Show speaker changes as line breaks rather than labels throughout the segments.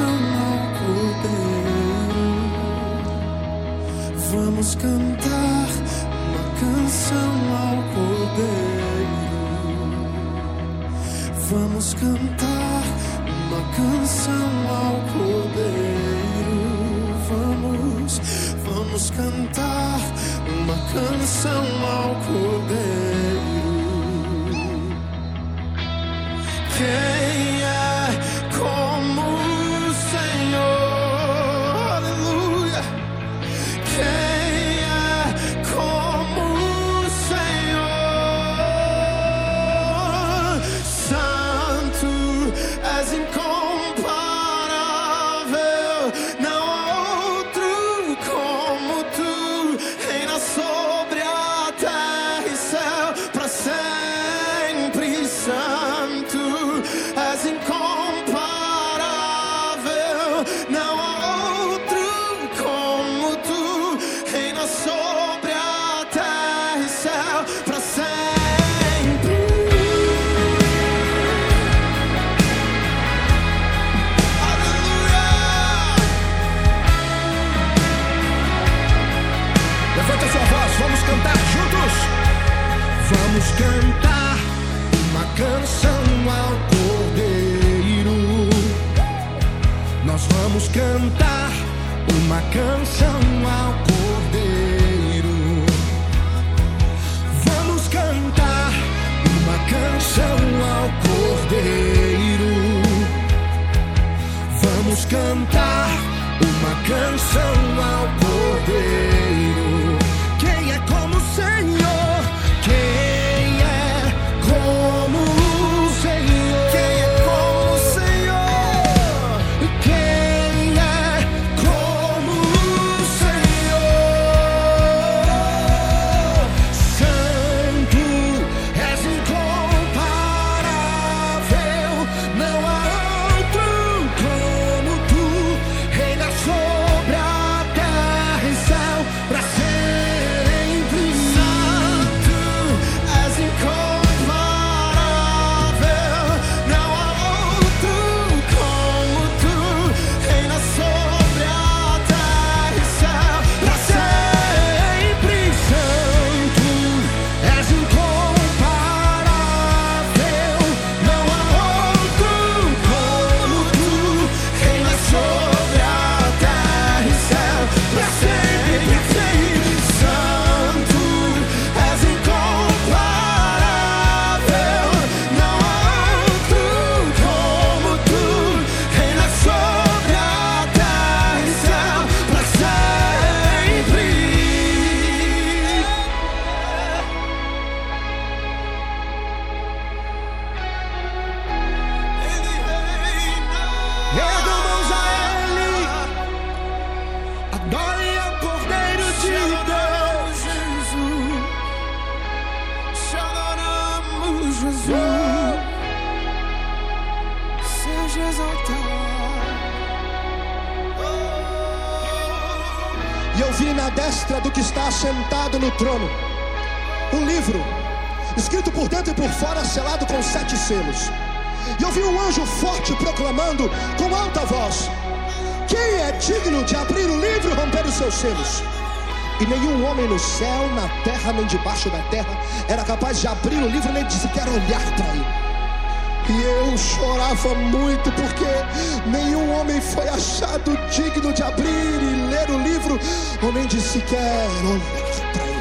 Ao Cordeiro. Vamos cantar uma canção ao Cordeiro. Vamos cantar uma canção ao Cordeiro. Vamos, vamos cantar uma canção ao Cordeiro. Quem
cantar juntos. Vamos cantar uma canção ao Cordeiro. Nós vamos cantar uma canção ao Cordeiro.
Eu vi na destra do que está sentado no trono um livro, escrito por dentro e por fora, selado com sete selos. E eu vi um anjo forte proclamando com alta voz: Quem é digno de abrir o livro e romper os seus selos? E nenhum homem no céu, na terra, nem debaixo da terra era capaz de abrir o livro nem de sequer olhar para ele. E eu chorava muito porque nenhum homem foi achado digno de abrir e ler o livro, ou nem de sequer olhar ele.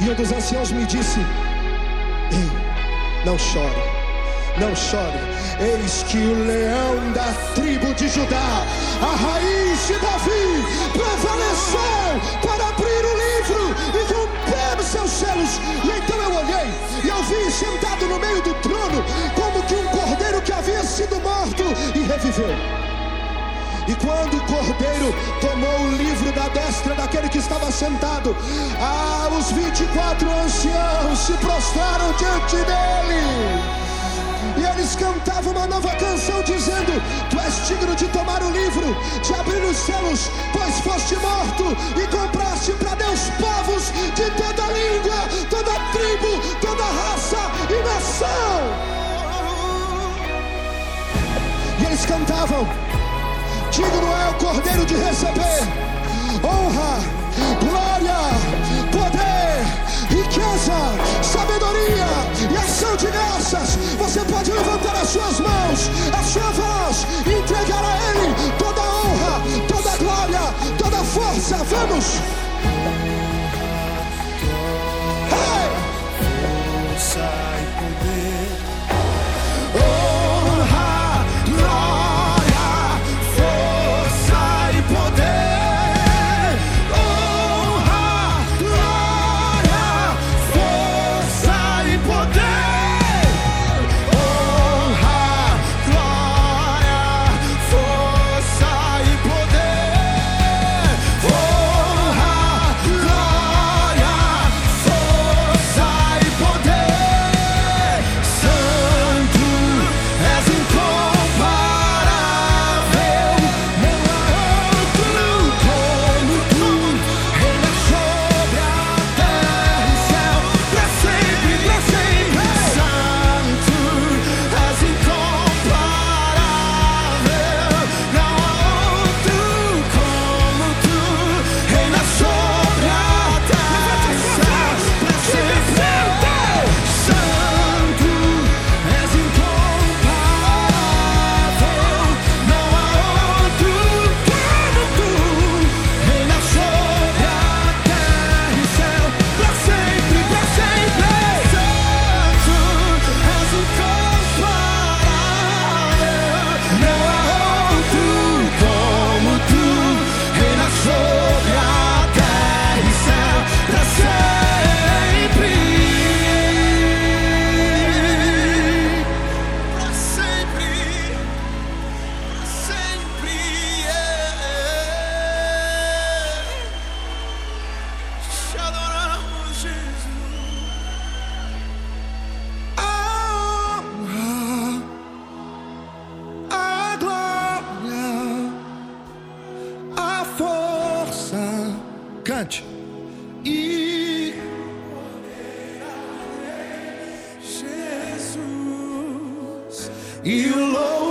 E um dos anciãos me disse: Ei, não chore, não chore. Eis que o leão da tribo de Judá, a raiz de Davi, prevaleceu e quando o cordeiro tomou o livro da destra daquele que estava sentado, ah, os 24 anciãos se prostraram diante dele. E eles cantavam uma nova canção dizendo: Tu és digno de tomar o livro, de abrir os selos, pois foste morto e compraste para Deus povos de toda língua, toda tribo, toda raça e nação
cantavam. Digno é o Cordeiro de receber honra, glória, poder, riqueza, sabedoria e ação de graças. Você pode levantar as suas mãos, a sua voz e entregar a Ele toda a honra, toda a glória, toda a força. Vamos! Hey!
You'll always